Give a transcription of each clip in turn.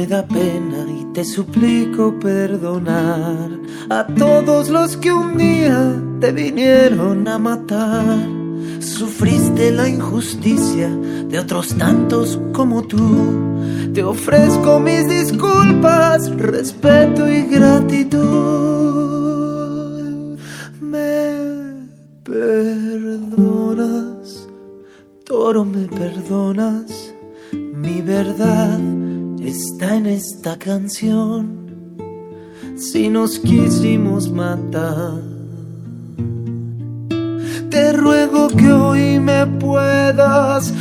da pena y te suplico perdonar a todos los que un día te vinieron a matar. Sufriste la injusticia de otros tantos como tú. Te ofrezco mis disculpas, respeto y gratitud. Me perdonas, toro me perdonas. Mi verdad está en esta canción. Si nos quisimos matar, te ruego que hoy me puedas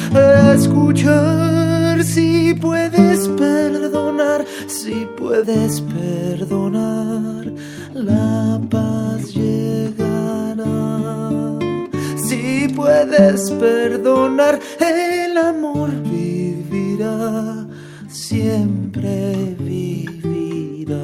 escuchar. Si puedes perdonar, si puedes perdonar, la paz llegará. Si puedes perdonar, el amor vivirá siempre vivirá.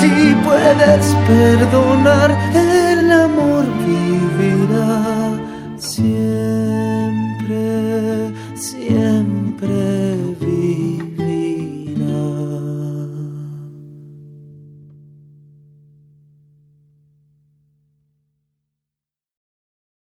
Si puedes perdonar,